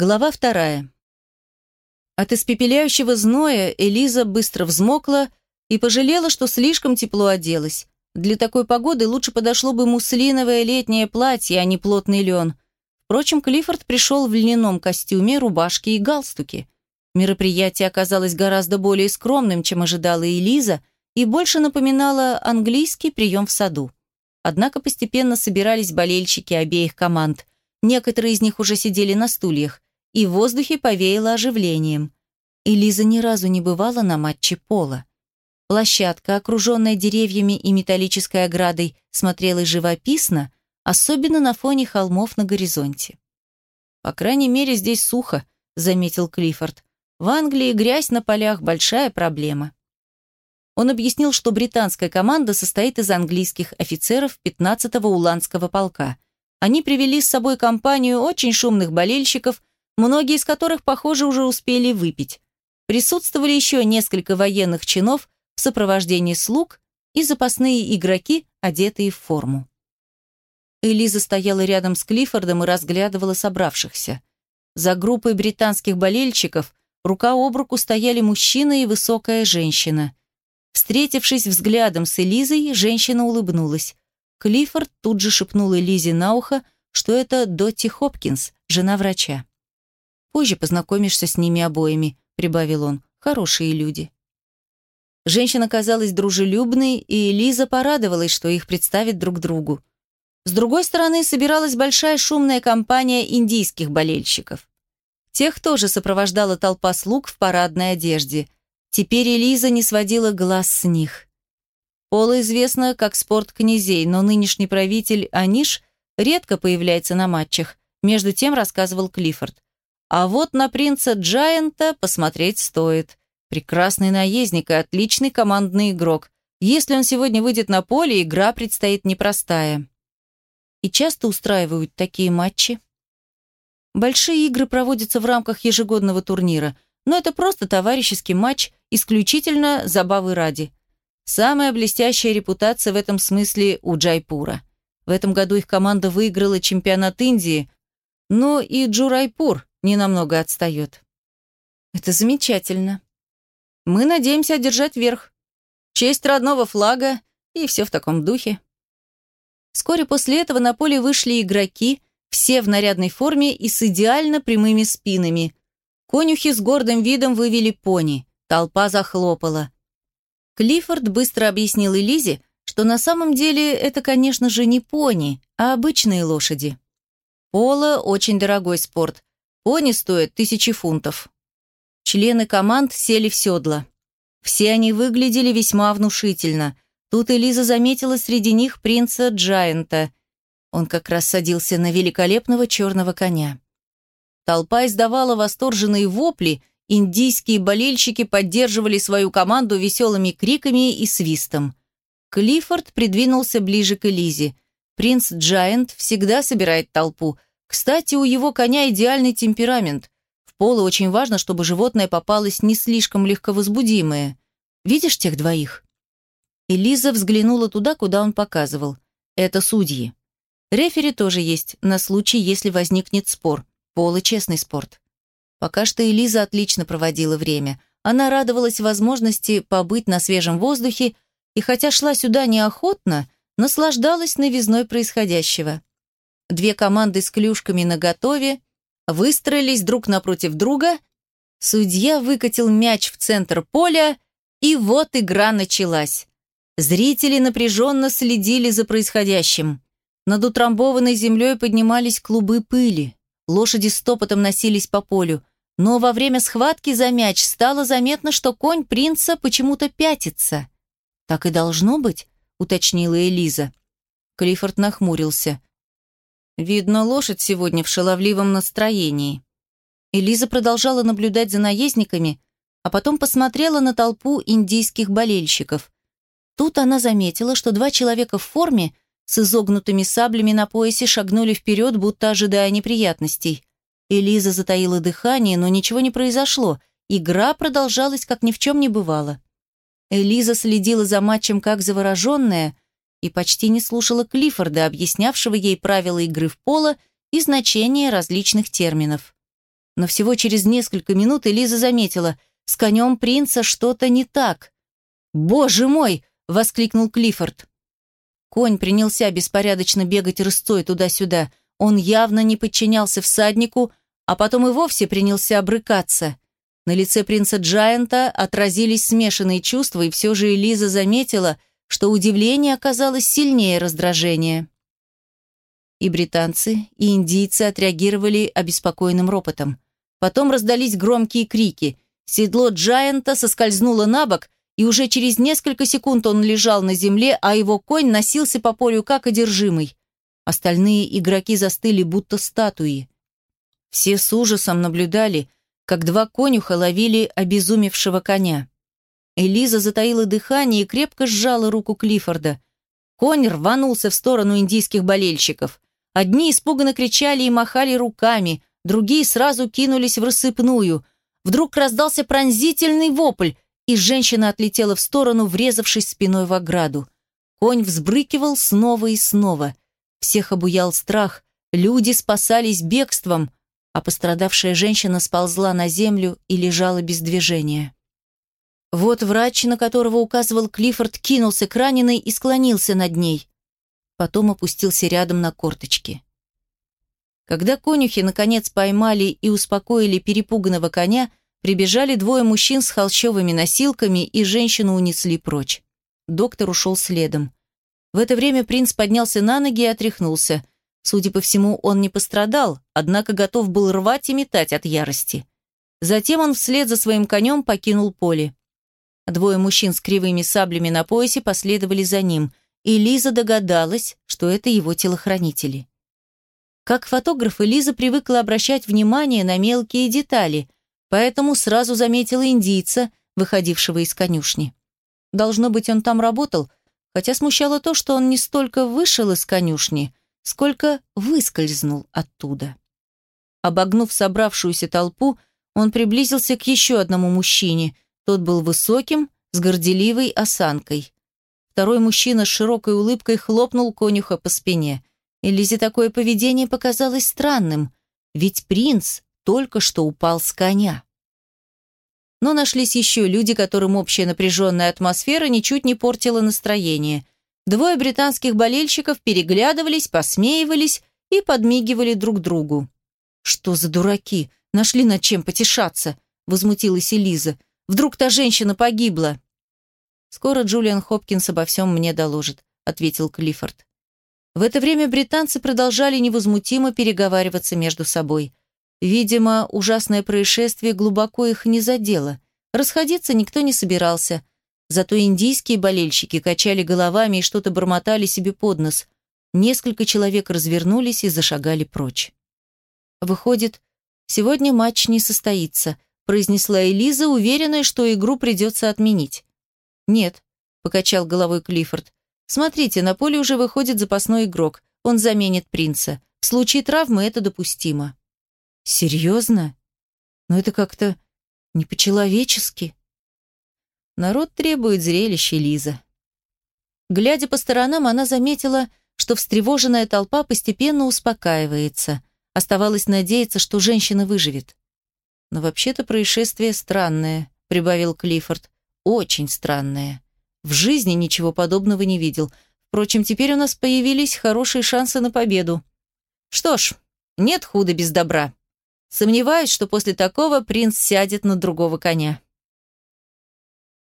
Глава вторая. От испепеляющего зноя Элиза быстро взмокла и пожалела, что слишком тепло оделась. Для такой погоды лучше подошло бы муслиновое летнее платье, а не плотный лен. Впрочем, Клиффорд пришел в льняном костюме, рубашке и галстуке. Мероприятие оказалось гораздо более скромным, чем ожидала Элиза, и больше напоминало английский прием в саду. Однако постепенно собирались болельщики обеих команд. Некоторые из них уже сидели на стульях, и в воздухе повеяло оживлением. Элиза ни разу не бывала на матче пола. Площадка, окруженная деревьями и металлической оградой, смотрелась живописно, особенно на фоне холмов на горизонте. «По крайней мере, здесь сухо», — заметил Клиффорд. «В Англии грязь на полях — большая проблема». Он объяснил, что британская команда состоит из английских офицеров 15-го Уланского полка. Они привели с собой компанию очень шумных болельщиков, многие из которых, похоже, уже успели выпить. Присутствовали еще несколько военных чинов, в сопровождении слуг и запасные игроки, одетые в форму. Элиза стояла рядом с Клиффордом и разглядывала собравшихся. За группой британских болельщиков рука об руку стояли мужчина и высокая женщина. Встретившись взглядом с Элизой, женщина улыбнулась. Клиффорд тут же шепнул Элизе на ухо, что это Дотти Хопкинс, жена врача. «Позже познакомишься с ними обоими», — прибавил он. «Хорошие люди». Женщина казалась дружелюбной, и Лиза порадовалась, что их представит друг другу. С другой стороны, собиралась большая шумная компания индийских болельщиков. Тех тоже сопровождала толпа слуг в парадной одежде. Теперь Элиза не сводила глаз с них. Пола известна как спорт князей, но нынешний правитель Аниш редко появляется на матчах, между тем рассказывал Клиффорд. А вот на принца Джайанта посмотреть стоит. Прекрасный наездник и отличный командный игрок. Если он сегодня выйдет на поле, игра предстоит непростая. И часто устраивают такие матчи. Большие игры проводятся в рамках ежегодного турнира, но это просто товарищеский матч, исключительно забавы ради. Самая блестящая репутация в этом смысле у Джайпура. В этом году их команда выиграла чемпионат Индии, но и Джодхпур ненамного отстает. Это замечательно. Мы надеемся одержать верх. Честь родного флага и все в таком духе. Вскоре после этого на поле вышли игроки, все в нарядной форме и с идеально прямыми спинами. Конюхи с гордым видом вывели пони. Толпа захлопала. Клиффорд быстро объяснил Элизе, что на самом деле это, конечно же, не пони, а обычные лошади. Поло – очень дорогой спорт. Пони стоят тысячи фунтов. Члены команд сели в седла. Все они выглядели весьма внушительно. Тут Элиза заметила среди них принца Джайанта. Он как раз садился на великолепного черного коня. Толпа издавала восторженные вопли, индийские болельщики поддерживали свою команду веселыми криками и свистом. Клиффорд придвинулся ближе к Элизе. Принц Джайант всегда собирает толпу. Кстати, у его коня идеальный темперамент пола очень важно, чтобы животное попалось не слишком легковозбудимое. Видишь тех двоих?» Элиза взглянула туда, куда он показывал. «Это судьи. Рефери тоже есть, на случай, если возникнет спор. Поло – честный спорт». Пока что Элиза отлично проводила время. Она радовалась возможности побыть на свежем воздухе и, хотя шла сюда неохотно, наслаждалась новизной происходящего. Две команды с клюшками наготове выстроились друг напротив друга, судья выкатил мяч в центр поля, и вот игра началась. Зрители напряженно следили за происходящим. Над утрамбованной землей поднимались клубы пыли. Лошади стопотом носились по полю. Но во время схватки за мяч стало заметно, что конь принца почему-то пятится. «Так и должно быть», — уточнила Элиза. Клиффорд нахмурился. Видно, лошадь сегодня в шаловливом настроении. Элиза продолжала наблюдать за наездниками, а потом посмотрела на толпу индийских болельщиков. Тут она заметила, что два человека в форме с изогнутыми саблями на поясе шагнули вперед, будто ожидая неприятностей. Элиза затаила дыхание, но ничего не произошло. Игра продолжалась, как ни в чем не бывало. Элиза следила за матчем как завороженная – и почти не слушала Клиффорда, объяснявшего ей правила игры в поло и значение различных терминов. Но всего через несколько минут Элиза заметила, с конем принца что-то не так. «Боже мой!» — воскликнул Клиффорд. Конь принялся беспорядочно бегать рысцой туда-сюда. Он явно не подчинялся всаднику, а потом и вовсе принялся обрыкаться. На лице принца Джайанта отразились смешанные чувства, и все же Элиза заметила, что удивление оказалось сильнее раздражения. И британцы, и индийцы отреагировали обеспокоенным ропотом. Потом раздались громкие крики. Седло Джайанта соскользнуло на бок, и уже через несколько секунд он лежал на земле, а его конь носился по полю как одержимый. Остальные игроки застыли, будто статуи. Все с ужасом наблюдали, как два конюха ловили обезумевшего коня. Элиза затаила дыхание и крепко сжала руку Клиффорда. Конь рванулся в сторону индийских болельщиков. Одни испуганно кричали и махали руками, другие сразу кинулись в рассыпную. Вдруг раздался пронзительный вопль, и женщина отлетела в сторону, врезавшись спиной в ограду. Конь взбрыкивал снова и снова. Всех обуял страх, люди спасались бегством, а пострадавшая женщина сползла на землю и лежала без движения. Вот врач, на которого указывал Клиффорд, кинулся к раненой и склонился над ней. Потом опустился рядом на корточки. Когда конюхи наконец поймали и успокоили перепуганного коня, прибежали двое мужчин с холщовыми носилками и женщину унесли прочь. Доктор ушел следом. В это время принц поднялся на ноги и отряхнулся. Судя по всему, он не пострадал, однако готов был рвать и метать от ярости. Затем он вслед за своим конем покинул поле. Двое мужчин с кривыми саблями на поясе последовали за ним, и Лиза догадалась, что это его телохранители. Как фотограф, Лиза привыкла обращать внимание на мелкие детали, поэтому сразу заметила индийца, выходившего из конюшни. Должно быть, он там работал, хотя смущало то, что он не столько вышел из конюшни, сколько выскользнул оттуда. Обогнув собравшуюся толпу, он приблизился к еще одному мужчине – тот был высоким, с горделивой осанкой. Второй мужчина с широкой улыбкой хлопнул конюха по спине. Элизе такое поведение показалось странным, ведь принц только что упал с коня. Но нашлись еще люди, которым общая напряженная атмосфера ничуть не портила настроение. Двое британских болельщиков переглядывались, посмеивались и подмигивали друг другу. «Что за дураки? Нашли над чем потешаться?» – возмутилась Элиза. Вдруг та женщина погибла?» «Скоро Джулиан Хопкинс обо всем мне доложит», — ответил Клиффорд. В это время британцы продолжали невозмутимо переговариваться между собой. Видимо, ужасное происшествие глубоко их не задело. Расходиться никто не собирался. Зато индийские болельщики качали головами и что-то бормотали себе под нос. Несколько человек развернулись и зашагали прочь. Выходит, сегодня матч не состоится, произнесла Элиза, уверенная, что игру придется отменить. «Нет», — покачал головой Клиффорд. «Смотрите, на поле уже выходит запасной игрок. Он заменит принца. В случае травмы это допустимо». «Серьезно? Но это как-то не по-человечески». Народ требует зрелища, Лиза. Глядя по сторонам, она заметила, что встревоженная толпа постепенно успокаивается. Оставалось надеяться, что женщина выживет. Но вообще-то происшествие странное, прибавил Клиффорд. Очень странное. В жизни ничего подобного не видел. Впрочем, теперь у нас появились хорошие шансы на победу. Что ж, нет худа без добра. Сомневаюсь, что после такого принц сядет на другого коня.